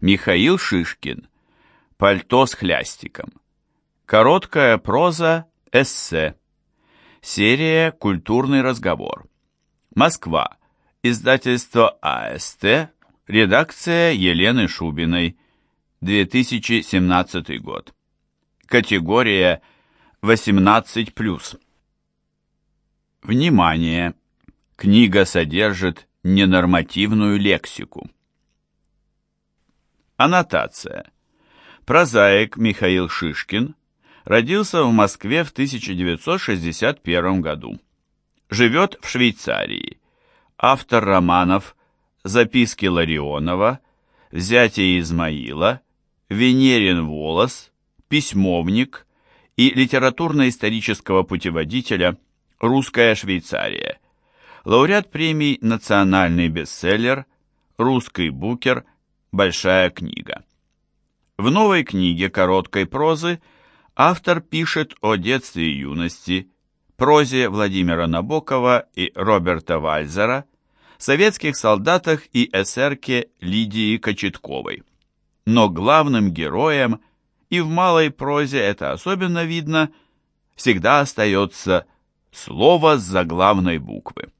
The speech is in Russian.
Михаил Шишкин. Пальто с хлястиком. Короткая проза, эссе. Серия «Культурный разговор». Москва. Издательство АСТ. Редакция Елены Шубиной. 2017 год. Категория 18+. Внимание! Книга содержит ненормативную лексику. Аннотация. Прозаик Михаил Шишкин родился в Москве в 1961 году. Живет в Швейцарии. Автор романов «Записки Ларионова», «Взятие Измаила», «Венерин волос», «Письмовник» и литературно-исторического путеводителя «Русская Швейцария». Лауреат премий «Национальный бестселлер», «Русский букер», «Большая книга». В новой книге короткой прозы автор пишет о детстве и юности, прозе Владимира Набокова и Роберта Вальзера, советских солдатах и эсерке Лидии Кочетковой. Но главным героем, и в малой прозе это особенно видно, всегда остается слово с заглавной буквы.